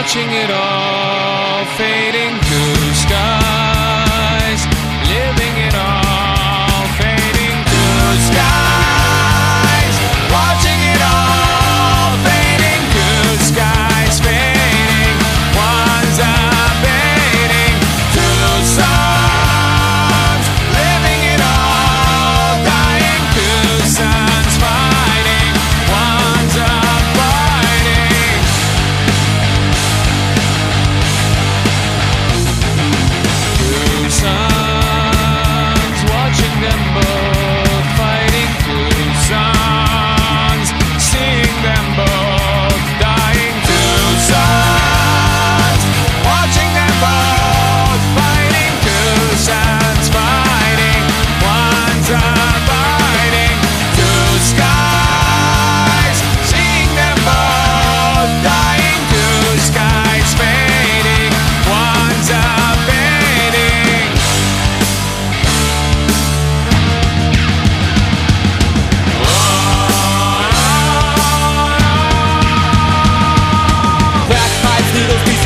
watching it all fading.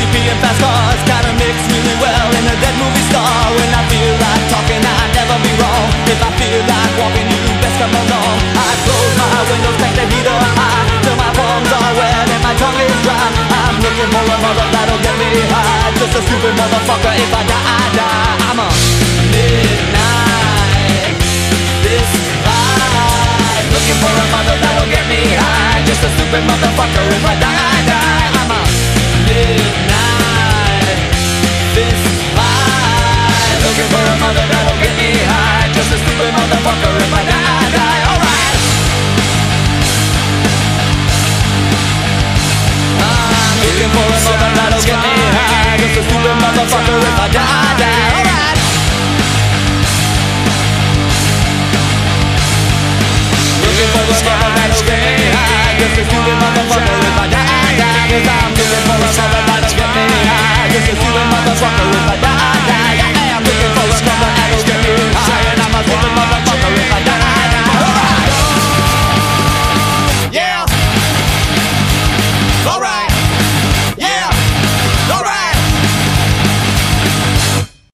MotoGP and fast cars Kinda mix really well in a dead movie star. When I feel like talking, I'd never be wrong. If I feel like walking, you best come along. I close my windows, take the heater high. Till my palms are wet and my tongue is dry. I'm looking for a mother that'll get me high. Just a stupid motherfucker, if I die, I die. I'm a midnight This vibe. Looking for a mother that'll get me high. Just a stupid motherfucker, if I die, I die.